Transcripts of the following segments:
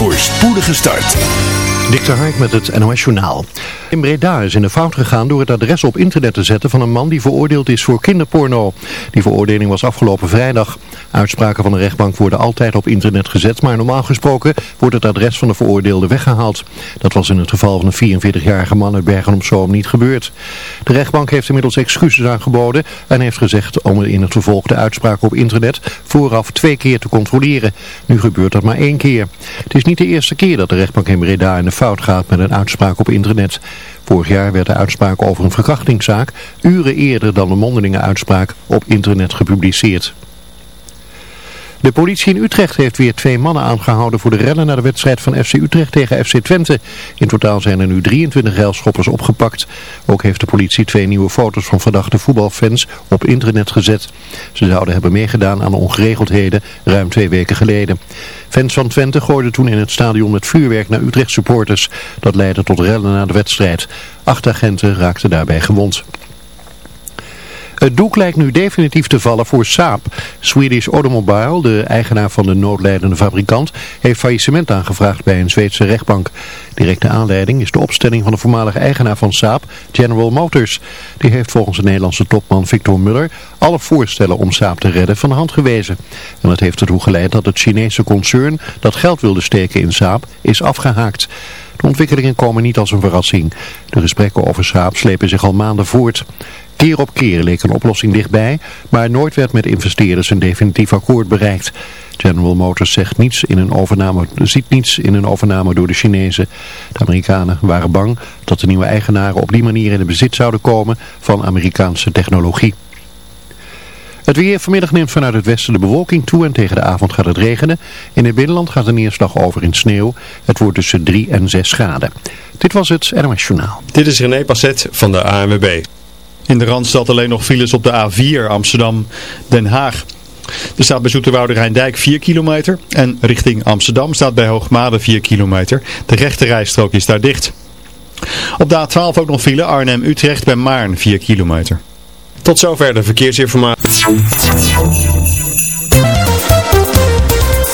voor spoedige start. Dikter Hark met het NOS Journaal. In Breda is in de fout gegaan door het adres op internet te zetten van een man die veroordeeld is voor kinderporno. Die veroordeling was afgelopen vrijdag. Uitspraken van de rechtbank worden altijd op internet gezet, maar normaal gesproken wordt het adres van de veroordeelde weggehaald. Dat was in het geval van een 44-jarige man uit Bergen op Zoom niet gebeurd. De rechtbank heeft inmiddels excuses aangeboden en heeft gezegd om in het vervolg de uitspraak op internet vooraf twee keer te controleren. Nu gebeurt dat maar één keer. Het is niet de eerste keer dat de rechtbank in Breda in de fout gaat met een uitspraak op internet. Vorig jaar werd de uitspraak over een verkrachtingszaak uren eerder dan de mondelinge uitspraak op internet gepubliceerd. De politie in Utrecht heeft weer twee mannen aangehouden voor de rellen naar de wedstrijd van FC Utrecht tegen FC Twente. In totaal zijn er nu 23 railschoppers opgepakt. Ook heeft de politie twee nieuwe foto's van verdachte voetbalfans op internet gezet. Ze zouden hebben meegedaan aan de ongeregeldheden ruim twee weken geleden. Fans van Twente gooiden toen in het stadion met vuurwerk naar Utrecht supporters. Dat leidde tot rellen na de wedstrijd. Acht agenten raakten daarbij gewond. Het doek lijkt nu definitief te vallen voor Saab. Swedish Automobile, de eigenaar van de noodleidende fabrikant, heeft faillissement aangevraagd bij een Zweedse rechtbank. Directe aanleiding is de opstelling van de voormalige eigenaar van Saab, General Motors. Die heeft volgens de Nederlandse topman Victor Muller alle voorstellen om Saab te redden van de hand gewezen. En dat heeft ertoe geleid dat het Chinese concern dat geld wilde steken in Saab is afgehaakt. De ontwikkelingen komen niet als een verrassing. De gesprekken over Saab slepen zich al maanden voort. Keer op keer leek een oplossing dichtbij, maar nooit werd met investeerders een definitief akkoord bereikt. General Motors zegt niets in een overname, ziet niets in een overname door de Chinezen. De Amerikanen waren bang dat de nieuwe eigenaren op die manier in de bezit zouden komen van Amerikaanse technologie. Het weer vanmiddag neemt vanuit het westen de bewolking toe en tegen de avond gaat het regenen. In het binnenland gaat de neerslag over in sneeuw. Het wordt tussen 3 en 6 graden. Dit was het NOS Journaal. Dit is René Passet van de ANWB. In de Randstad alleen nog files op de A4 Amsterdam-Den Haag. Er staat bij Zoeterwoude Rijndijk 4 kilometer en richting Amsterdam staat bij Hoogmade 4 kilometer. De rechte rijstrook is daar dicht. Op de A12 ook nog file Arnhem-Utrecht bij Maarn 4 kilometer. Tot zover de verkeersinformatie.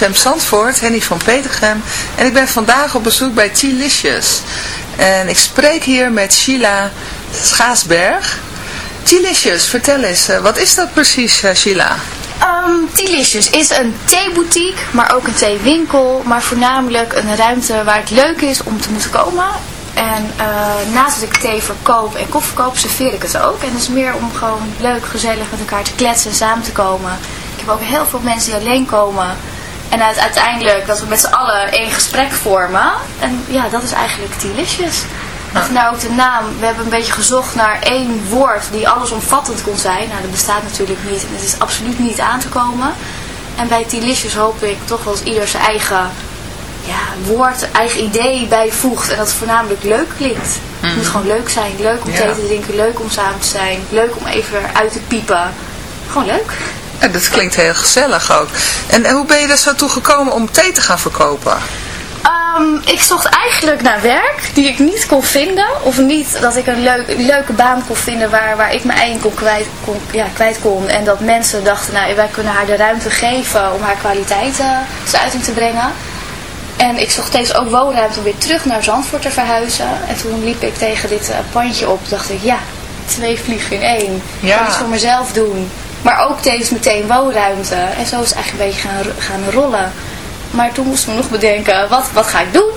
CFM Zandvoort, Henny van Petergem. En ik ben vandaag op bezoek bij T-Licious. En ik spreek hier met Sheila Schaasberg. T-Licious, vertel eens, eh, wat is dat precies, eh, Sheila? Um, Delicious is een theeboutique, maar ook een theewinkel, maar voornamelijk een ruimte waar het leuk is om te moeten komen. En uh, naast dat ik thee verkoop en koffie verkoop, serveer ik het ook. En het is meer om gewoon leuk, gezellig met elkaar te kletsen en samen te komen. Ik heb ook heel veel mensen die alleen komen. En uiteindelijk dat we met z'n allen één gesprek vormen. En ja, dat is eigenlijk Delicious. Vandaar ook de naam. We hebben een beetje gezocht naar één woord die allesomvattend kon zijn. Nou, dat bestaat natuurlijk niet. En het is absoluut niet aan te komen. En bij Delicious hoop ik toch wel eens ieder zijn eigen ja, woord, eigen idee bijvoegt. En dat het voornamelijk leuk klinkt. Het moet gewoon leuk zijn. Leuk om thee te drinken. Leuk om samen te zijn. Leuk om even uit te piepen. Gewoon leuk. Ja, dat klinkt heel gezellig ook. En, en hoe ben je er zo toe gekomen om thee te gaan verkopen? Um, ik zocht eigenlijk naar werk die ik niet kon vinden. Of niet dat ik een leuk, leuke baan kon vinden waar, waar ik mijn eigen kon kwijt, kon, ja, kwijt kon. En dat mensen dachten, nou wij kunnen haar de ruimte geven om haar kwaliteiten te uiting te brengen. En ik zocht steeds ook woonruimte om weer terug naar Zandvoort te verhuizen. En toen liep ik tegen dit uh, pandje op. dacht ik, ja, twee vliegen in één. Ik kan iets voor mezelf doen. Maar ook tevens meteen woonruimte. En zo is het eigenlijk een beetje gaan, gaan rollen. Maar toen moesten we nog bedenken, wat, wat ga ik doen?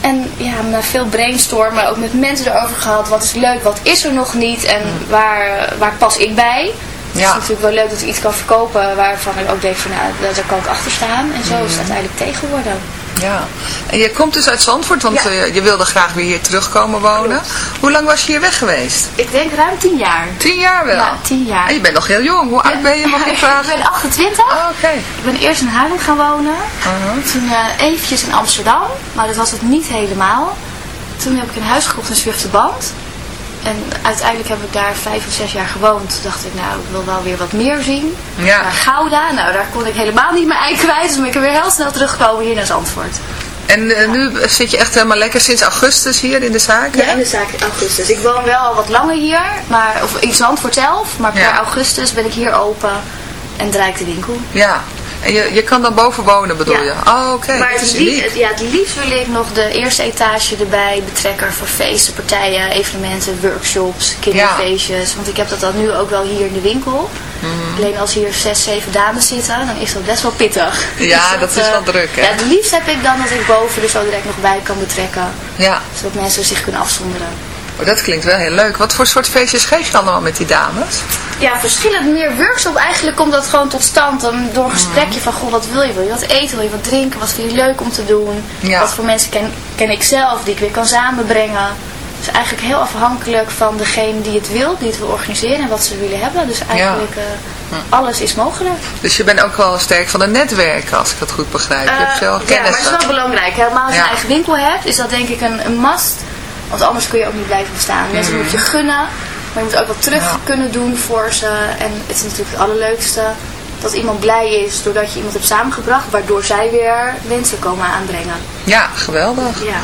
En ja, na veel brainstormen, ook met mensen erover gehad. Wat is leuk, wat is er nog niet en waar, waar pas ik bij? Het is natuurlijk wel leuk dat ik iets kan verkopen waarvan ik ook denk van nou, daar kan ik achter staan. En zo is het uiteindelijk tegen geworden. Ja, en je komt dus uit Zandvoort, want ja. je wilde graag weer hier terugkomen wonen. Hoe lang was je hier weg geweest? Ik denk ruim tien jaar. Tien jaar wel? Ja, tien jaar. En je bent nog heel jong. Hoe oud ben je, mag ik vragen? ik ben 28. Oh, oké. Ik ben eerst in Haarlem gaan wonen. Uh-huh. Toen uh, eventjes in Amsterdam, maar dat was het niet helemaal. Toen heb ik een huis gekocht in Zwifterband. En uiteindelijk heb ik daar vijf of zes jaar gewoond. Toen dacht ik, nou, ik wil wel weer wat meer zien. Ja. Naar Gouda, nou, daar kon ik helemaal niet mijn ei kwijt. Dus ben ik weer heel snel teruggekomen hier naar Zandvoort. En uh, nu zit je echt helemaal lekker sinds augustus hier in de zaak? Ja, in de zaak in augustus. Ik woon wel al wat langer hier, maar, of in Zandvoort zelf. Maar per Ja. augustus ben ik hier open en draai ik de winkel. Ja. En je, je kan dan boven wonen bedoel Ja. je? Oh, oké. Maar het, is het- ja, het liefst wil ik nog de eerste etage erbij betrekken voor feesten, partijen, evenementen, workshops, kinderfeestjes. Want ik heb dat dan nu ook wel hier in de winkel. Mhm. Alleen als hier zes, zeven dames zitten, dan is dat best wel pittig. Ja, Dus dat is eh, wel druk, hè? Ja, het liefst heb ik dan dat ik boven er zo direct nog bij kan betrekken. Ja, Zodat mensen zich kunnen afzonderen. Oh, dat klinkt wel heel leuk. Wat voor soort feestjes geef je allemaal met die dames? Ja, verschillend meer workshop. Eigenlijk komt dat gewoon tot stand dan door een gesprekje van, goh, wat wil je? Wil je wat eten? Wil je wat drinken? Wat vind je leuk om te doen? Ja. Wat voor mensen ken, ken ik zelf die ik weer kan samenbrengen? Dus eigenlijk heel afhankelijk van degene die het wil, die het wil organiseren en wat ze willen hebben. Dus eigenlijk eh, alles is mogelijk. Dus je bent ook wel sterk van het netwerken, als ik dat goed begrijp. je hebt veel Eh, ja, maar kennis. het is wel belangrijk. Helemaal als je Ja. een eigen winkel hebt, is dat denk ik een, een must. Want anders kun je ook niet blijven bestaan. Mensen moet je gunnen, maar je moet ook wat terug. Ja. kunnen doen voor ze. En het is natuurlijk het allerleukste dat iemand blij is doordat je iemand hebt samengebracht, waardoor zij weer wensen komen aanbrengen. Ja, geweldig. Ja.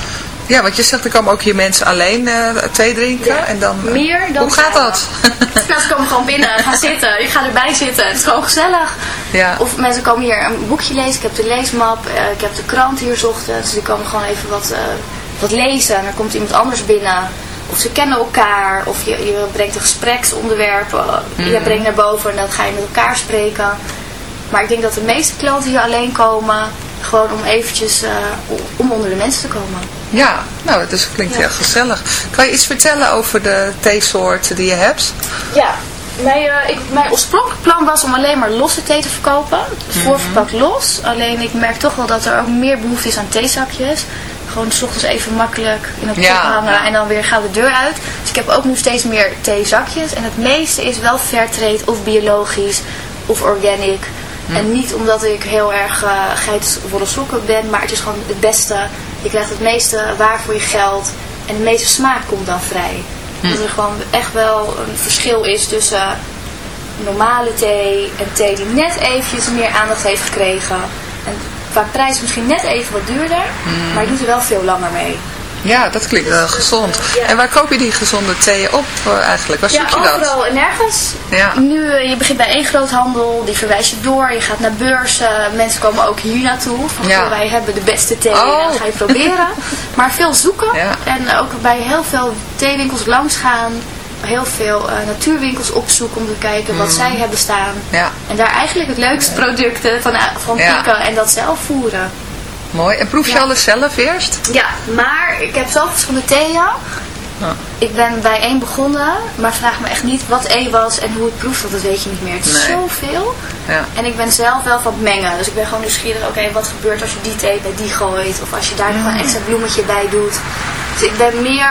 Ja, want je zegt er komen ook hier mensen alleen eh, thee drinken. Ja, en dan, eh, meer dan Hoe gaat dat? Ze komen gewoon binnen, gaan zitten. Ik ga erbij zitten. Het is gewoon gezellig. Ja. Of mensen komen hier een boekje lezen. Ik heb de leesmap. eh, ik heb de krant hier ochtends. Dus die komen gewoon even wat, wat lezen. En er komt iemand anders binnen. Of ze kennen elkaar. Of je, je brengt een gespreksonderwerp. eh, Je brengt naar boven en dan ga je met elkaar spreken. Maar ik denk dat de meeste klanten hier alleen komen. Gewoon om eventjes eh, om onder de mensen te komen. Ja, nou, het is, klinkt Ja. heel gezellig. Kan je iets vertellen over de theesoorten die je hebt? Ja, mijn, eh, ik, mijn oorspronkelijk plan was om alleen maar losse thee te verkopen. Voorverpakt los. Alleen ik merk toch wel dat er ook meer behoefte is aan theezakjes. Gewoon s ochtends even makkelijk in het Ja. hangen en dan weer gauw de deur uit. Dus ik heb ook nu steeds meer theezakjes. En het meeste is wel fairtrade of biologisch of organic. En niet omdat ik heel erg uh, geitenwolle sokken ben, maar het is gewoon het beste. Je krijgt het meeste waar voor je geld. En de meeste smaak komt dan vrij. Dat er gewoon echt wel een verschil is tussen normale thee en thee die net eventjes meer aandacht heeft gekregen. En qua prijs misschien net even wat duurder, maar je doet er wel veel langer mee. Ja, dat klinkt wel gezond. Ja. En waar koop je die gezonde thee op eh, eigenlijk? Waar Ja, zoek je dat? overal en nergens. Ja. Nu, eh, je begint bij één groothandel, die verwijs je door. Je gaat naar beurzen. Mensen komen ook hier naartoe. Van, Ja. wij hebben de beste thee Oh. en dat ga je proberen. maar veel zoeken. En ook bij heel veel theewinkels langs gaan. Heel veel eh, natuurwinkels opzoeken om te kijken wat zij hebben staan. Ja. En daar eigenlijk het leukste producten van, van Ja. pikken en dat zelf voeren. Mooi. En proef je Ja. alles zelf eerst? Ja, maar ik heb zelf verschillende theeën. Ik ben bij één begonnen, maar vraag me echt niet wat één was en hoe het proeft, want dat weet je niet meer. Het is Nee. zoveel. Ja. En ik ben zelf wel van het mengen. Dus ik ben gewoon nieuwsgierig, oké, wat gebeurt als je die thee bij die gooit? Of als je daar nog een extra bloemetje bij doet. Dus ik ben meer...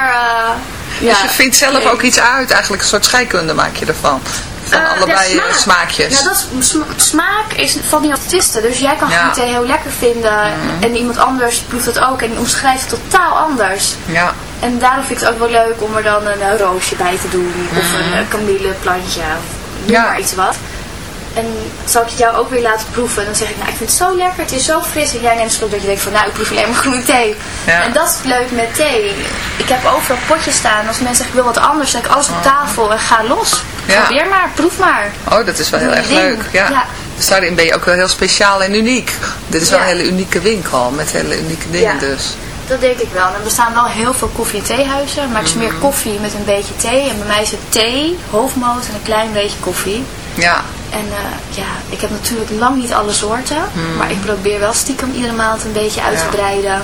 Dus je vindt zelf nee. ook iets uit, eigenlijk een soort scheikunde maak je ervan. Van Eh, allebei ja, eh, smaak. smaakjes. Ja, dat is, sma- smaak is, altijd te twisten. Dus jij kan Ja. Mhm. thee heel lekker vinden. En iemand anders proeft het ook. En die omschrijft het totaal anders. Ja. En daarom vind ik het ook wel leuk om er dan een, roosje bij te doen. Of een kamilleplantje. Of Ja. maar iets wat. En zal ik het jou ook weer laten proeven. En dan zeg ik, nou ik vind het zo lekker. Het is zo fris. En jij neemt een slok dat je denkt van, nou ik proef alleen maar groene thee. Ja. En dat is leuk met thee. Ik heb overal potjes staan. Als mensen zeggen, ik wil wat anders. Dan zeg ik alles op tafel en ga los. Ja. Probeer maar, proef maar. Oh, dat is wel heel erg ding. leuk. Ja. Ja. Dus daarin ben je ook wel heel speciaal en uniek. Dit is wel een hele unieke winkel met hele unieke dingen Ja. dus. Dat denk ik wel. En er bestaan wel heel veel koffie- en theehuizen. Maar het is meer Mhm. koffie met een beetje thee. En bij mij is het thee, hoofdmoot en een klein beetje koffie. Ja. En eh, ja, ik heb natuurlijk lang niet alle soorten. Maar ik probeer wel stiekem iedere maand een beetje uit te breiden.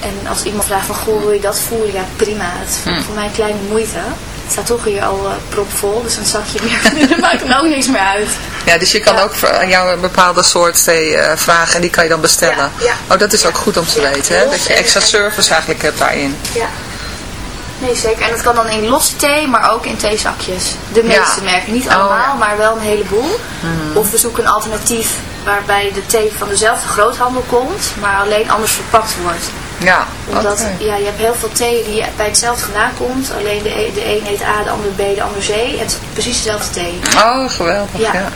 En als iemand vraagt van, goh, wil je dat voeren? Ja, prima. Het is voor mij een kleine moeite. Het staat toch hier al eh, propvol. Dus een zakje meer, dan maakt er ook niks meer uit. Ja, dus je kan Ja. ook aan jou een bepaalde soort thee eh, vragen en die kan je dan bestellen. Ja, ja. Oh, dat is ook goed om te weten, hè? Dat je extra service eigenlijk hebt daarin. Ja. Nee, zeker. En dat kan dan in losse thee, maar ook in theezakjes. De meeste Ja. merken. Niet Oh, allemaal, ja. Maar wel een heleboel. Of we zoeken een alternatief waarbij de thee van dezelfde groothandel komt, maar alleen anders verpakt wordt. Ja, Omdat ja, je hebt heel veel thee die bij hetzelfde vandaan komt. Alleen de, e- de een heet A, de ander B, de ander C. En het is precies dezelfde thee. Oh, geweldig. Ja. Ja.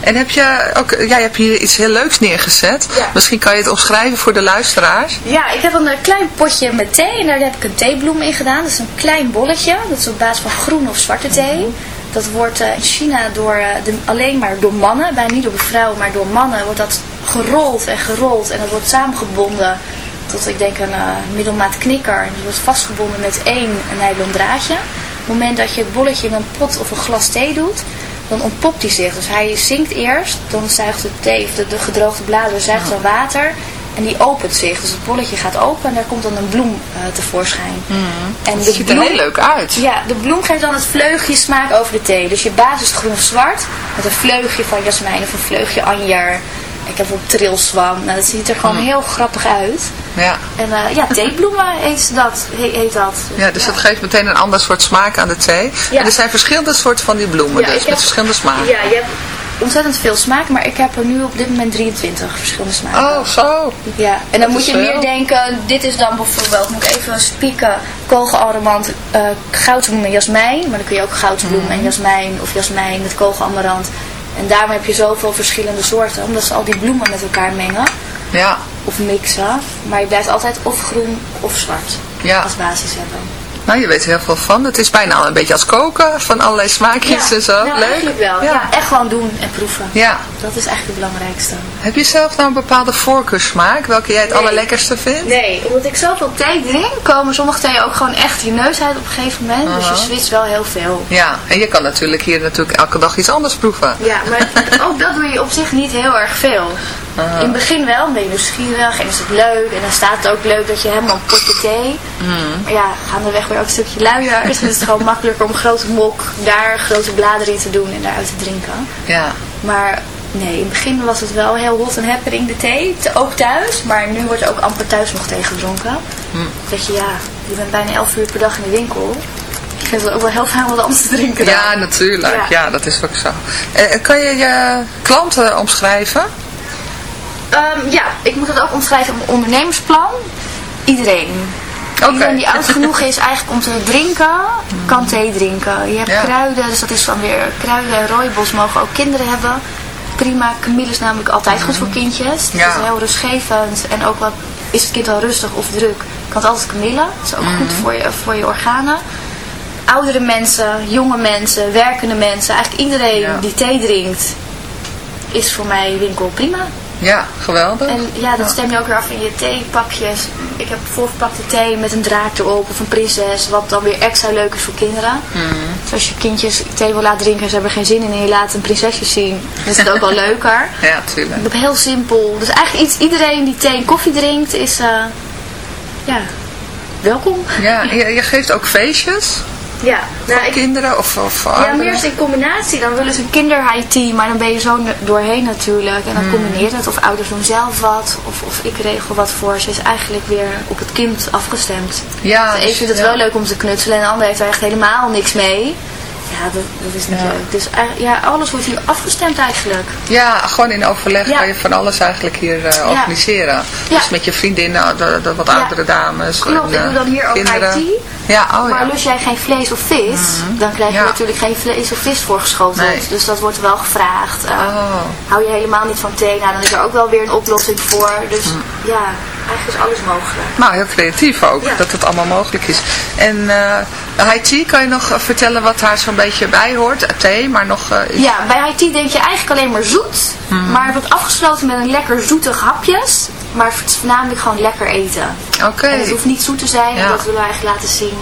En heb je ook, jij hebt hier iets heel leuks neergezet. Ja. Misschien kan je het omschrijven voor de luisteraars. Ja, ik heb een eh, klein potje met thee en daar heb ik een theebloem in gedaan. Dat is een klein bolletje. Dat is op basis van groene of zwarte thee. Dat wordt eh, in China door, eh, de, alleen maar door mannen, bijna niet door de vrouwen, maar door mannen wordt dat gerold en gerold. En dat wordt samengebonden tot, ik denk, een eh, middelmaat knikker. En die wordt vastgebonden met één nylon draadje. Op het moment dat je het bolletje in een pot of een glas thee doet, dan ontpopt hij zich. Dus hij zinkt eerst, dan zuigt de thee, of de, de gedroogde bladeren zuigt dan water. En die opent zich. Dus het bolletje gaat open en daar komt dan een bloem eh, tevoorschijn. En Het ziet er heel leuk uit. Ja, de bloem geeft dan het vleugje smaak over de thee. Dus je basis is groen of zwart. Met een vleugje van jasmijn of een vleugje anjer. Ik heb ook trilswam. Nou, dat ziet er gewoon heel grappig uit. Ja. En eh, ja, theebloemen heet dat. he- heet dat. Ja, dus dat geeft meteen een ander soort smaak aan de thee. Ja. En er zijn verschillende soorten van die bloemen Ja, dus, met heb- verschillende smaken. Ja, je hebt ontzettend veel smaak. Maar ik heb er nu op dit moment 23 verschillende smaken. Oh, zo. Ja, en dan moet je veel. meer denken, dit is dan bijvoorbeeld, moet ik even spieken, kogelaramarant, eh goudbloem en jasmijn. Maar dan kun je ook goudbloem Mhm. en jasmijn of jasmijn met kogelamarant. En daarom heb je zoveel verschillende soorten, omdat ze al die bloemen met elkaar mengen Ja. Of mixen. Maar je blijft altijd of groen of zwart Ja. als basis hebben. Nou, je weet er heel veel van. Het is bijna al een beetje als koken, van allerlei smaakjes en zo. nou, leuk. eigenlijk wel. Ja. Ja. echt gewoon doen en proeven. Ja. Dat is eigenlijk het belangrijkste. Heb je zelf nou een bepaalde voorkeursmaak, welke jij het Nee. allerlekkerste vindt? Nee, omdat ik zoveel thee drink, komen sommige thee ook gewoon echt je neus uit op een gegeven moment. Dus je switcht wel heel veel. Ja, en je kan natuurlijk hier natuurlijk elke dag iets anders proeven. Ja, maar ook dat doe je op zich niet heel erg veel. In het begin wel, ben je nieuwsgierig en is het leuk. En dan staat het ook leuk dat je helemaal een potje thee. Maar ja, gaandeweg weer ook een stukje luier. Dus het is gewoon makkelijker om een grote mok daar grote bladeren in te doen en daaruit te drinken. Ja. Maar nee, in het begin was het wel heel hot en happening de thee. Ook thuis, maar nu wordt er ook amper thuis nog thee gedronken. Dat je ja, je bent bijna 11 uur per dag in de winkel. Ik vind het ook wel heel fijn wat anders te drinken dan. Ja, natuurlijk. Ja. Ja. dat is ook zo. Eh, kan je je klanten omschrijven? Ehm, ja, ik moet het ook omschrijven op een ondernemersplan. Iedereen. Iedereen die oud genoeg is eigenlijk om te drinken, kan thee drinken. Je hebt Ja. kruiden, dus dat is dan weer kruiden en rooibos mogen ook kinderen hebben. Prima, kamille is namelijk altijd goed voor kindjes. Het Ja. is heel rustgevend en ook wat is het kind al rustig of druk, Ik had altijd kamille. Dat is ook goed voor je, voor je organen. Oudere mensen, jonge mensen, werkende mensen. Eigenlijk iedereen Ja. die thee drinkt, is voor mij winkel prima. Ja, geweldig. En ja, dat stem je ook weer af in je theepakjes. Ik heb voorverpakte thee met een draak erop of een prinses, wat dan weer extra leuk is voor kinderen. Dus als je kindjes thee wil laten drinken en ze hebben er geen zin in en je laat een prinsesje zien, dan is het ook wel leuker. Ja, tuurlijk. Heb heel simpel. Dus eigenlijk iets, iedereen die thee en koffie drinkt is, eh, ja, welkom. Ja, je, je geeft ook feestjes Ja, nou, ik, kinderen of, of ja, ouderen? meer in combinatie. Dan willen ze een kinder-high tea, maar dan ben je zo doorheen natuurlijk. En dan combineert het. Of ouders doen zelf wat, of, of ik regel wat voor ze. is eigenlijk weer op het kind afgestemd. Ja, de een dus- vindt het ja. wel leuk om te knutselen en de ander heeft er echt helemaal niks mee. Ja, dat, dat is niet Ja. leuk. Dus eigenlijk- ja, alles wordt hier afgestemd eigenlijk. Ja, gewoon in overleg Ja. kan je van alles eigenlijk hier eh, organiseren. Dus met je vriendinnen, de, de wat oudere dames. Klopt, en, ik eh, doe dan hier ook kinderen. high tea. Ja, oh maar lust jij geen vlees of vis, dan krijg je natuurlijk geen vlees of vis voorgeschoteld. Nee. Dus dat wordt wel gevraagd. Eh, Oh. Hou je helemaal niet van thee, nou, dan is er ook wel weer een oplossing voor. Dus Mm. ja, eigenlijk is alles mogelijk. Nou, heel creatief ook, Ja. dat het allemaal mogelijk is. En eh high tea, kan je nog eh, vertellen wat daar zo'n beetje bij hoort? Eh, Thee, maar nog... eh, Ja, bij high tea denk je eigenlijk alleen maar zoet. Mhm. Maar het wordt afgesloten met een lekker zoetig hapjes. Maar het is voornamelijk gewoon lekker eten. Oké. Het hoeft niet zoet te zijn, Ja. dat willen we eigenlijk laten zien.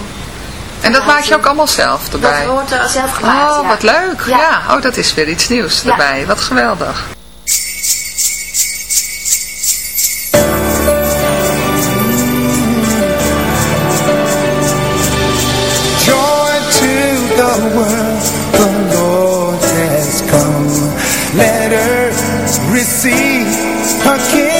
En dat maak je ook allemaal zelf Dat erbij? wordt eh, zelf gemaakt, Oh, ja. wat leuk. Ja. Ja. oh, dat is weer iets nieuws Ja. erbij. Wat geweldig. The world, the Lord has come. Let earth receive her King.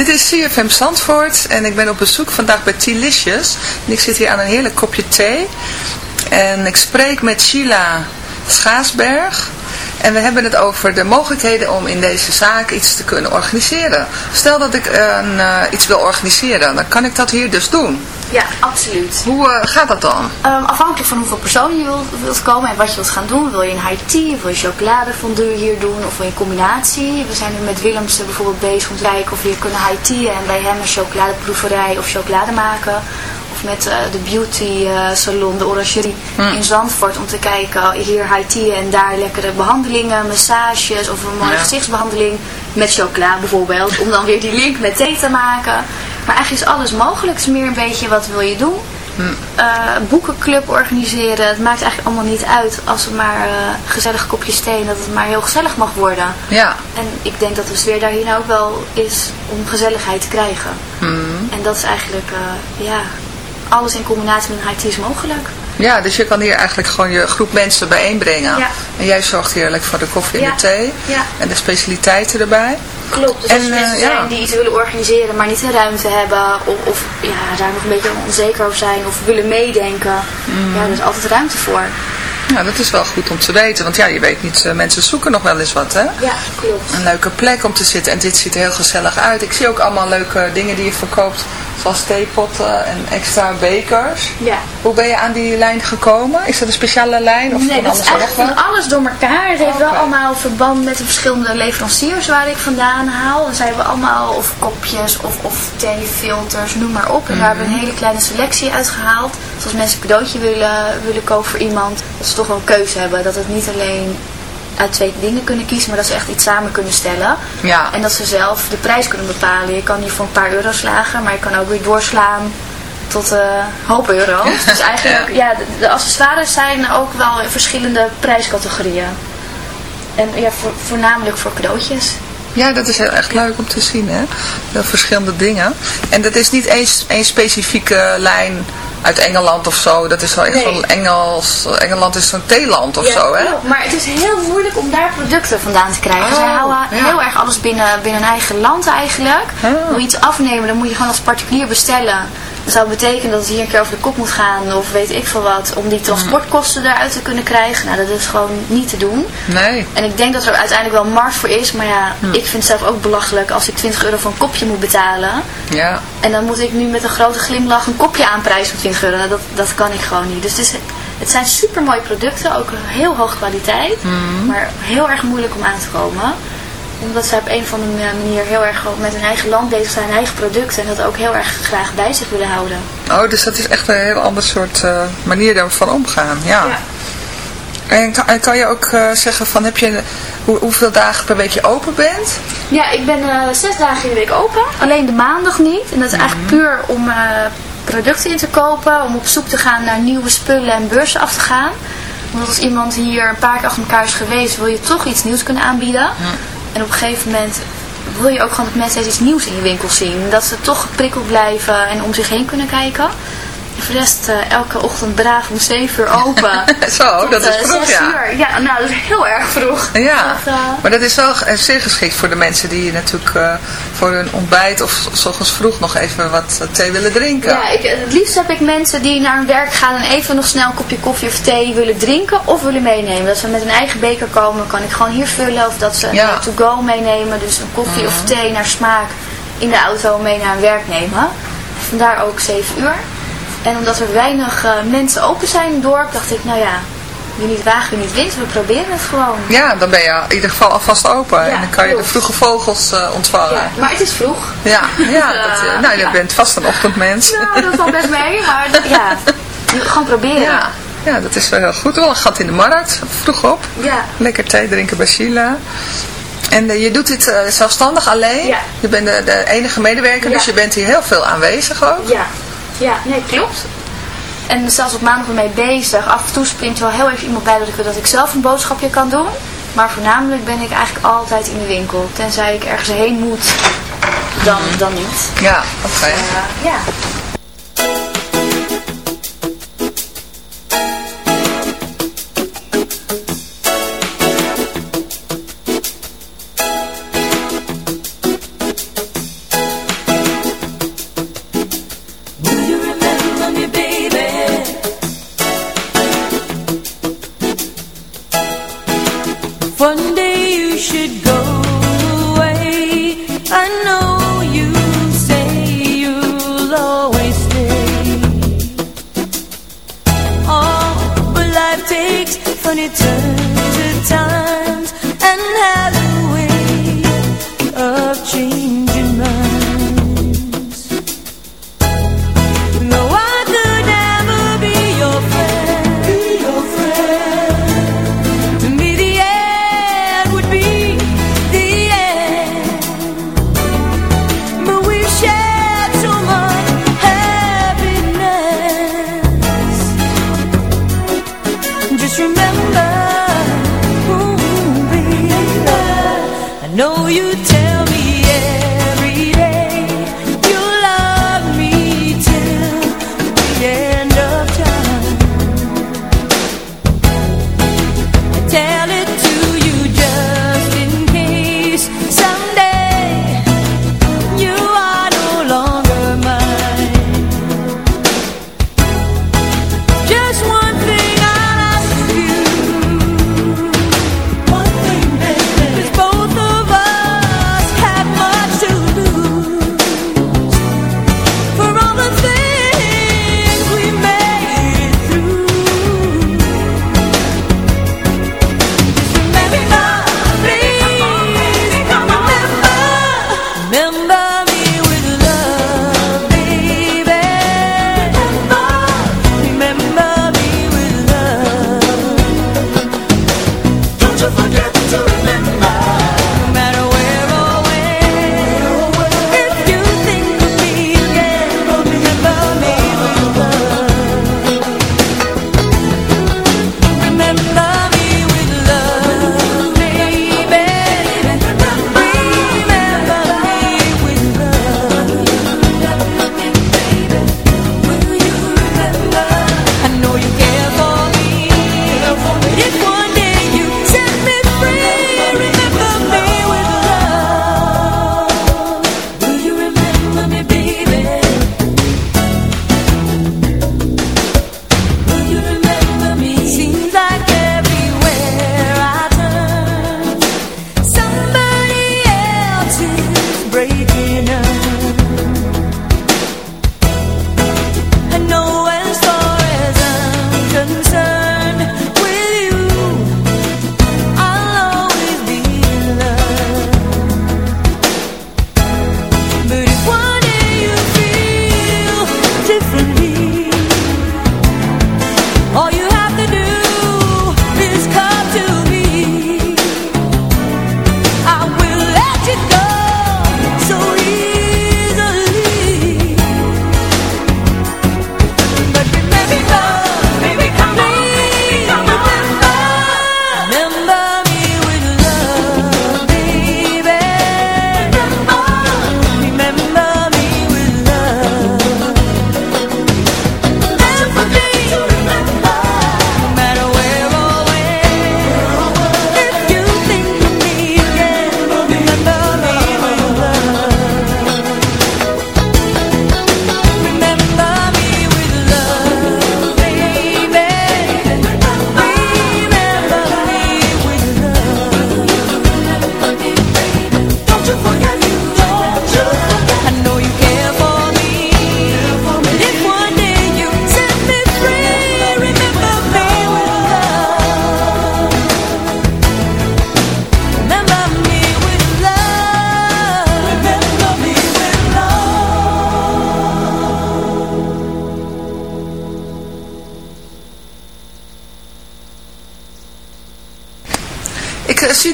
Dit is CFM Zandvoort en ik ben op bezoek vandaag bij T-Licious. En ik zit hier aan een heerlijk kopje thee. En ik spreek met Sheila Schaasberg. En we hebben het over de mogelijkheden om in deze zaak iets te kunnen organiseren. Stel dat ik een, eh, iets wil organiseren, dan kan ik dat hier dus doen. Ja, absoluut. Hoe eh, gaat dat dan? Ehm, afhankelijk van hoeveel personen je wilt, wilt komen en wat je wilt gaan doen. Wil je een high tea, of wil je chocoladefondue hier doen, of wil je een combinatie. We zijn nu met Willemsen bijvoorbeeld bezig om te kijken of we hier kunnen high tea en bij hem een chocoladeproeverij of chocolade maken. Of met eh, de beauty eh, salon, de orangerie in Zandvoort, om te kijken hier high tea en daar lekkere behandelingen, massages of een mooie Ja. gezichtsbehandeling met chocola bijvoorbeeld. Om dan weer die link met thee te maken. Maar eigenlijk is alles mogelijk. Het is meer een beetje wat wil je doen. Eh, boekenclub organiseren. Het maakt eigenlijk allemaal niet uit als het maar eh gezellig kopjes thee en dat het maar heel gezellig mag worden. Ja. En ik denk dat de sfeer daar hier nou ook wel is om gezelligheid te krijgen. En dat is eigenlijk, eh, ja, alles in combinatie met een tea is mogelijk. Ja, dus je kan hier eigenlijk gewoon je groep mensen bijeenbrengen. Ja. En jij zorgt heerlijk voor de koffie en Ja. de thee. Ja. En de specialiteiten erbij. Klopt, dus En, als er eh, mensen ja. zijn die iets willen organiseren, maar niet de ruimte hebben, of, of ja, daar nog een beetje onzeker over zijn, of willen meedenken, ja, er is altijd ruimte voor. Ja, dat is wel goed om te weten. Want ja, je weet niet, eh, mensen zoeken nog wel eens wat, hè? Ja, klopt. Een leuke plek om te zitten. En dit ziet er heel gezellig uit. Ik zie ook allemaal leuke dingen die je verkoopt. Zoals theepotten en extra bekers. Ja. Hoe ben je aan die lijn gekomen? Is dat een speciale lijn? Of Nee, dat is en eigenlijk van alles door elkaar. Het heeft wel allemaal verband met de verschillende leveranciers waar ik vandaan haal. Dan zijn we allemaal of kopjes of, of theefilters, noem maar op. En daar hebben we een hele kleine selectie uitgehaald. Dus als mensen een cadeautje willen, willen kopen voor iemand, dat toch wel keuze hebben. Dat het niet alleen uit twee dingen kunnen kiezen, maar dat ze echt iets samen kunnen stellen. Ja. En dat ze zelf de prijs kunnen bepalen. Je kan hier voor een paar euro slagen, maar je kan ook weer doorslaan tot een hoop euro's. Dus eigenlijk, ja, de, de accessoires zijn ook wel in verschillende prijscategorieën. En ja, voor, voornamelijk voor cadeautjes. Ja, dat is heel echt leuk om te zien, hè? Heel verschillende dingen. En dat is niet één, één specifieke lijn uit Engeland of zo. Dat is wel echt Nee. zo'n Engels... Engeland is zo'n theeland of zo, hè? klopt. Maar het is heel moeilijk om daar producten vandaan te krijgen. Oh, Zij houden ja. heel erg alles binnen, binnen hun eigen land eigenlijk. Oh. Wil je iets afnemen, dan moet je gewoon als particulier bestellen. Dat zou betekenen dat het hier een keer over de kop moet gaan of weet ik veel wat. Om die transportkosten eruit te kunnen krijgen. Nou, dat is gewoon niet te doen. Nee. En ik denk dat er uiteindelijk wel markt voor is. Maar ja, ik vind het zelf ook belachelijk als ik 20 euro voor een kopje moet betalen. Ja. En dan moet ik nu met een grote glimlach een kopje aanprijzen van 20 euro. Nou, dat, dat kan ik gewoon niet. Dus het, is, het zijn super mooie producten. Ook heel hoge kwaliteit. Maar heel erg moeilijk om aan te komen. Omdat zij op een of andere manier heel erg met hun eigen land bezig zijn. hun Eigen producten. En dat ook heel erg graag bij zich willen houden. Oh, dus dat is echt een heel ander soort eh, manier daarvan omgaan. Ja. En kan, en kan je ook eh, zeggen van, heb je, hoe, hoeveel dagen per week je open bent? Ja, ik ben eh, zes dagen in de week open. Alleen de maandag niet. En dat is eigenlijk puur om producten in te kopen. Om op zoek te gaan naar nieuwe spullen en beurzen af te gaan. Want als iemand hier een paar keer achter elkaar is geweest, wil je toch iets nieuws kunnen aanbieden. En op een gegeven moment wil je ook gewoon dat mensen iets nieuws in je winkel zien. Dat ze toch geprikkeld blijven en om zich heen kunnen kijken. Voor de rest eh, elke ochtend braaf om 7 uur open. Zo, Tot, dat is eh, vroeg, 6 ja. uur. Ja, nou dat is heel erg vroeg. Ja, Dat, eh, maar dat is wel zeer geschikt voor de mensen die natuurlijk voor hun ontbijt of s ochtends vroeg nog even wat thee willen drinken. Ja, ik, het liefst heb ik mensen die naar hun werk gaan en even nog snel een kopje koffie of thee willen drinken of willen meenemen. Dat ze met een eigen beker komen, kan ik gewoon hier vullen. Of dat ze Ja. to-go meenemen, dus een koffie of thee naar smaak in de auto mee naar hun werk nemen. Vandaar ook 7 uur. En omdat er weinig eh, mensen open zijn in het dorp, dacht ik, nou ja, wie niet waagt, wie niet wint, we proberen het gewoon. Ja, dan ben je in ieder geval alvast open en dan kan je de vroege vogels eh, ontvangen. Ja, maar het is vroeg. Ja, ja, dat, eh, nou, je ja. bent vast een ochtendmens. Nou, dat valt best mee, maar ja, je- gewoon proberen. Ja, ja, dat is wel heel goed. Wel een gat in de markt, vroeg op. Ja. Lekker thee drinken bij Sheila. En je doet dit zelfstandig alleen? Ja. Je bent de, de enige medewerker, Ja. dus je bent hier heel veel aanwezig ook? Ja, ja, nee, klopt. En zelfs op maandag ermee bezig. Af en toe springt wel heel even iemand bij dat ik, dat ik zelf een boodschapje kan doen. Maar voornamelijk ben ik eigenlijk altijd in de winkel. Tenzij ik ergens heen moet, dan, dan niet. Ja, oké. Eh, ja. funny turn to time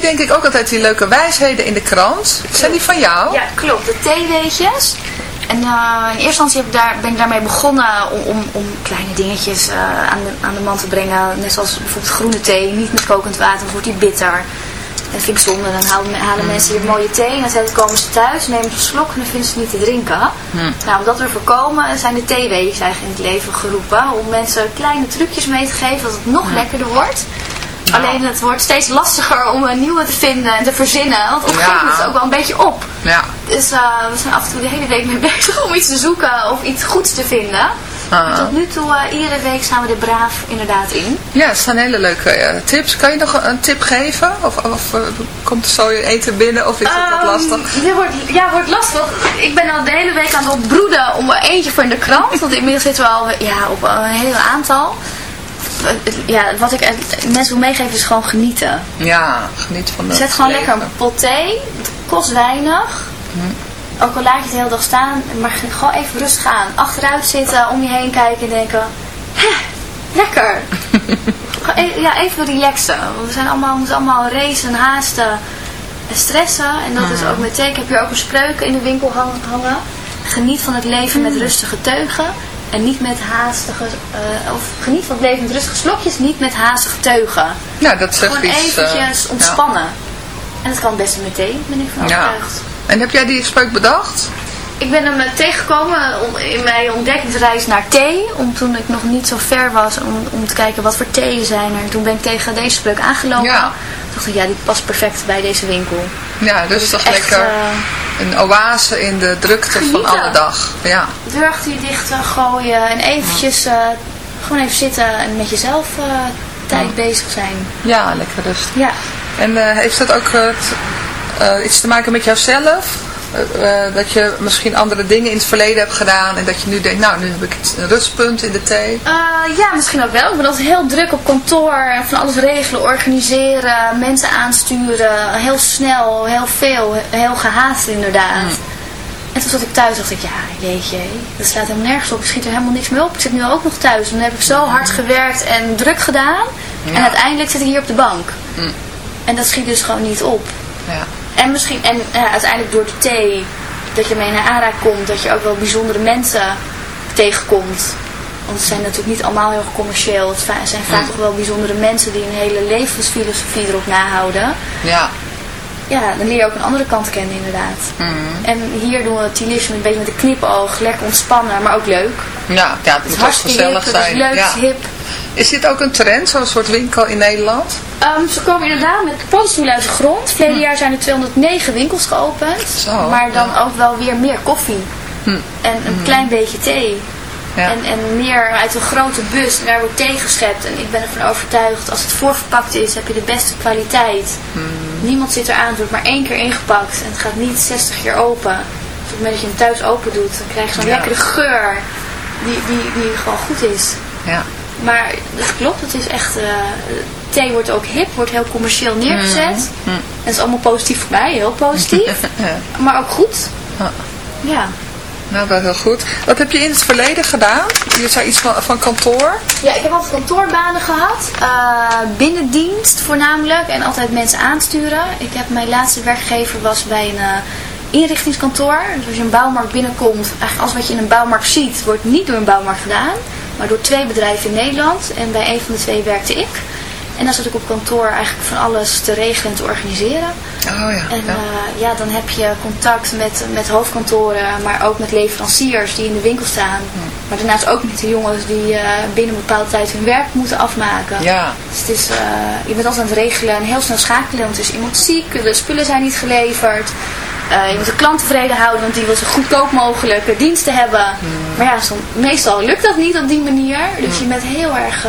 denk ik ook altijd die leuke wijsheden in de krant. Zijn die van jou? Ja, klopt. De theeweetjes. En eh, in eerste instantie heb ik daar, ben ik daarmee begonnen om, om, om kleine dingetjes eh, aan, de, aan de man te brengen. Net zoals bijvoorbeeld groene thee, niet met kokend water, dan wordt die bitter. En vind ik zonde, dan halen, halen hmm. mensen hier mooie thee en dan komen ze thuis, nemen ze een slok en dan vinden ze het niet te drinken. Hmm. Nou, om dat te voorkomen zijn de theeweetjes eigenlijk in het leven geroepen. Om mensen kleine trucjes mee te geven, dat het nog hmm. lekkerder wordt. Alleen het wordt steeds lastiger om een nieuwe te vinden en te verzinnen. Want op een gegeven moment is het ook wel een beetje op. Ja. Dus eh, we zijn af en toe de hele week mee bezig om iets te zoeken of iets goeds te vinden. Ah. Tot nu toe, eh, iedere week staan we er braaf inderdaad in. Ja, het zijn hele leuke eh, tips. Kan je nog een tip geven? Of, of komt er zo eten binnen? Of is dat um, wat ehm, lastig? Wordt, ja, het wordt lastig. Ik ben al de hele week aan het broeden om er eentje voor in de krant. Want inmiddels zitten we al ja, op een heel aantal. Ja, wat ik mensen wil meegeven is gewoon genieten. Ja, geniet van de Zet gewoon lekker een pot thee. Het kost weinig. Ook al laat je het de hele dag staan. Maar gewoon even rustig aan. Achteruit zitten, om je heen kijken en denken... Hè, lekker. E- ja, even relaxen. Want we zijn allemaal, we moeten allemaal racen, haasten en stressen. En dat is ook met thee. Ik heb hier ook een spreuk in de winkel hang- hangen. Geniet van het leven met rustige teugen. En niet met haastige... eh, of geniet van het leven met rustige slokjes. Niet met haastige teugen. Ja, dat zegt Gewoon iets. eh, eventjes ontspannen. En dat kan best met thee, ben ik van Ja. En heb jij die spreuk bedacht? Ik ben hem eh, tegengekomen om- in mijn ontdekkingsreis naar thee. Om toen ik nog niet zo ver was om, om te kijken wat voor theeën zijn er. En toen ben ik tegen deze spreuk aangelopen. Ja. Toen dacht ik, ja, die past perfect bij deze winkel. Ja, dus is toch echt, lekker een oase in de drukte van alle dag. Ja. Deur achter je dicht eh, gooien en eventjes eh, gewoon even zitten en met jezelf eh, tijd bezig zijn. ja, lekker rustig. Ja. En heeft dat ook iets te maken met jouzelf? Eh, dat je misschien andere dingen in het verleden hebt gedaan en dat je nu denkt, nou nu heb ik een rustpunt in de thee. Eh, ja, misschien ook wel. Ik ben altijd heel druk op kantoor. en Van alles regelen, organiseren, mensen aansturen. Heel snel, heel veel, heel gehaast inderdaad. En toen zat ik thuis dacht ik, ja, jeetje, dat slaat helemaal nergens op. Ik schiet er helemaal niks meer op. Ik zit nu ook nog thuis. En dan heb ik zo hard gewerkt en druk gedaan. En uiteindelijk zit ik hier op de bank. En dat schiet dus gewoon niet op. Ja. En misschien, en ja, uiteindelijk door de thee, dat je mee naar aanraking komt, dat je ook wel bijzondere mensen tegenkomt. Want ze zijn natuurlijk niet allemaal heel commercieel. Het zijn vaak toch wel bijzondere mensen die een hele levensfilosofie erop nahouden. Ja. Ja, dan leer je ook een andere kant kennen inderdaad. En hier doen we Tilism een beetje met een knipoog, lekker ontspannen, maar ook leuk. Ja, ja, het Het is moet ook hartstikke hip, gezellig het is zijn. leuk, ja. het is hip. Is dit ook een trend, zo'n soort winkel in Nederland? Ehm, ze komen inderdaad met paddenstoelen uit de grond. Verleden jaar zijn er 209 winkels geopend. Zo, maar dan ook wel weer meer koffie. Hm. En een klein beetje thee. Ja. En, en meer uit een grote bus. En daar wordt thee geschept. En ik ben ervan overtuigd, als het voorverpakt is, heb je de beste kwaliteit. Hm. Niemand zit eraan, het wordt maar één keer ingepakt. En het gaat niet 60 keer open. Dus op het moment dat je hem thuis open doet, dan krijg je zo'n Ja. lekkere geur. Die, die, die gewoon goed is. Ja. Maar het klopt, het is echt... eh, thee wordt ook hip, wordt heel commercieel neergezet. Mm. En dat is allemaal positief voor mij, heel positief. Ja. maar ook goed. Ja. Nou, wel heel goed. Wat heb je in het verleden gedaan? Je zei iets van, van kantoor. Ja, ik heb altijd kantoorbanen gehad. eh, binnendienst voornamelijk. En altijd mensen aansturen. Ik heb, mijn laatste werkgever was bij een eh, inrichtingskantoor. Dus als je een bouwmarkt binnenkomt, eigenlijk alles wat je in een bouwmarkt ziet, wordt niet door een bouwmarkt gedaan. Maar door twee bedrijven in Nederland. En bij een van de twee werkte ik. En dan zat ik op kantoor eigenlijk van alles te regelen en te organiseren. Oh ja. En ja. eh, ja, dan heb je contact met, met hoofdkantoren, maar ook met leveranciers die in de winkel staan. Maar daarnaast ook met de jongens die eh, binnen een bepaalde tijd hun werk moeten afmaken. ja. Dus het is, eh, je bent altijd aan het regelen en heel snel schakelen, want er is iemand ziek, de spullen zijn niet geleverd. Je moet de klant tevreden houden, want die wil zo goedkoop mogelijke diensten hebben. Maar ja, meestal lukt dat niet op die manier. Dus je bent heel erg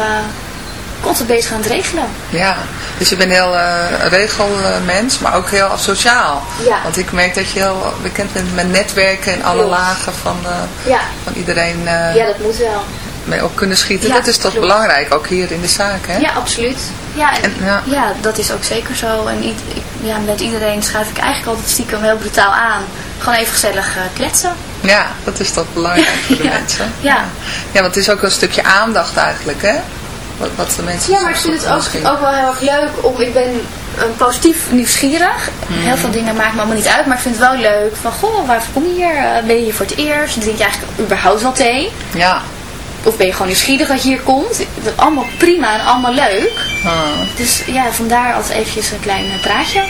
constant bezig aan het regelen. Ja, dus je bent heel eh regelmens, maar ook heel sociaal. Ja. Want ik merk dat je heel bekend bent met netwerken en alle Klopt. lagen van, eh, Ja, van iedereen eh, ja dat moet wel. mee op kunnen schieten. Ja, dat is toch klopt. belangrijk, ook hier in de zaak, hè? Ja, absoluut. Ja, en, En, ja. ja. dat is ook zeker zo. En ik, ja, met iedereen schuif ik eigenlijk altijd stiekem heel brutaal aan. Gewoon even gezellig eh, kletsen. Ja, dat is toch belangrijk voor de mensen. Ja. ja, want het is ook een stukje aandacht eigenlijk, hè? Wat, wat de mensen Ja, maar ik vind het ook, ook wel heel erg leuk om, ik ben een positief nieuwsgierig. Heel veel dingen maakt me allemaal niet uit, maar ik vind het wel leuk van, goh, waarvoor kom je hier? Eh, Ben je hier voor het eerst? Drink je eigenlijk überhaupt wel thee? Ja. Of ben je gewoon nieuwsgierig dat je hier komt? Dat is allemaal prima en allemaal leuk. Ah. Dus ja, vandaar altijd eventjes een klein praatje.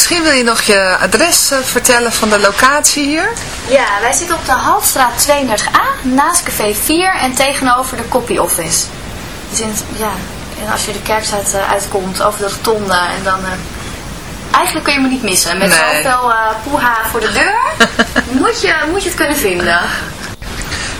Misschien wil je nog je adres eh, vertellen van de locatie hier? Ja, wij zitten op de Halfstraat 32A, naast café 4 en tegenover de copy office. Dus in ja, en als je de kerkstraat eh, uitkomt, over de rotonde en dan... eh, eigenlijk kun je me niet missen. Met Nee. zoveel eh poeha voor de deur, moet, je, moet je het kunnen vinden.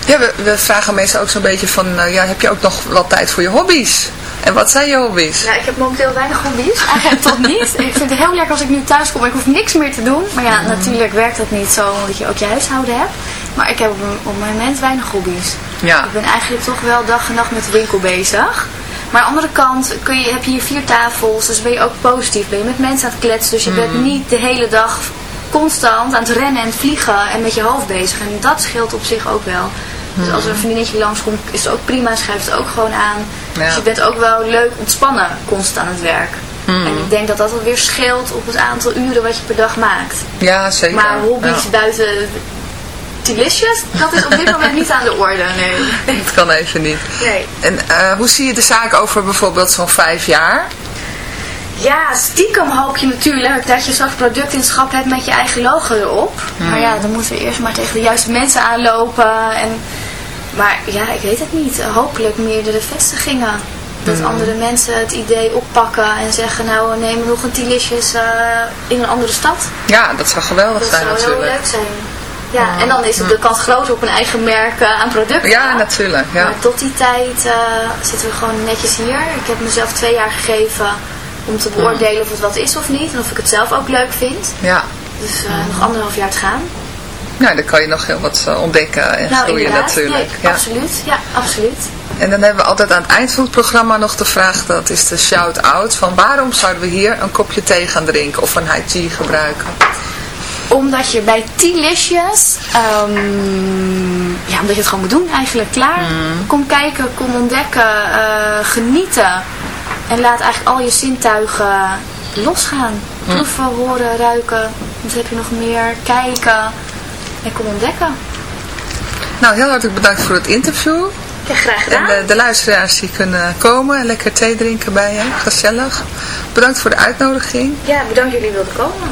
Ja, we, we vragen meestal ook zo'n beetje van, ja, heb je ook nog wel tijd voor je hobby's? En wat zijn je hobby's? Ja, ik heb momenteel weinig hobby's. Eigenlijk tot niet. Ik vind het heel lekker als ik nu thuis kom. Ik hoef niks meer te doen. Maar ja, natuurlijk werkt dat niet zo omdat je ook je huishouden hebt. Maar ik heb op, op het moment weinig hobby's. Ja. Ik ben eigenlijk toch wel dag en nacht met de winkel bezig. Maar aan de andere kant kun je, heb je hier vier tafels. Dus ben je ook positief. Ben je met mensen aan het kletsen. Dus je bent niet de hele dag constant aan het rennen en het vliegen en met je hoofd bezig. En dat scheelt op zich ook wel. Dus als er een vriendinnetje langskomt, is het ook prima. Schrijft het ook gewoon aan. Ja. Dus je bent ook wel leuk ontspannen constant aan het werk. Hmm. En ik denk dat dat alweer scheelt op het aantal uren wat je per dag maakt. Ja, zeker. Maar hobby's Ja. buiten delicious, dat is op dit moment niet aan de orde. Nee. Het kan even niet. nee. En eh, hoe zie je de zaak over bijvoorbeeld zo'n vijf jaar? Ja, stiekem hoop je natuurlijk dat je straks product in schap hebt met je eigen logo erop. Maar ja, dan moeten we eerst maar tegen de juiste mensen aanlopen. En, maar ja, ik weet het niet. Hopelijk meerdere vestigingen. Dat andere mensen het idee oppakken en zeggen, nou we nemen nog een Tilicious eh in een andere stad. Ja, dat zou geweldig Dat zijn zou heel natuurlijk. leuk zijn. Ja, en dan is het de kans groter op een eigen merk eh, aan producten. Ja, natuurlijk. Ja. Maar tot die tijd eh, zitten we gewoon netjes hier. Ik heb mezelf twee jaar gegeven om te beoordelen of het wat is of niet. En of ik het zelf ook leuk vind. ja. Dus nog anderhalf jaar te gaan. Nou, dan kan je nog heel wat eh, ontdekken en nou, groeien inderdaad. natuurlijk. Nee, ja. absoluut. Ja, absoluut. En dan hebben we altijd aan het eind van het programma nog de vraag, dat is de shout-out, van waarom zouden we hier een kopje thee gaan drinken of een high tea gebruiken? Omdat je bij T-Licious, ehm, ja, omdat je het gewoon moet doen eigenlijk, klaar. Kom kijken, kom ontdekken, eh, genieten. En laat eigenlijk al je zintuigen losgaan. Proeven, horen, ruiken. Wat heb je nog meer? Kijken. En kom ontdekken. Nou, heel hartelijk bedankt voor het interview. Ja, graag En gedaan. de, de luisteraars die kunnen komen en lekker thee drinken bij je. Gezellig. Bedankt voor de uitnodiging. Ja, bedankt jullie wilden komen.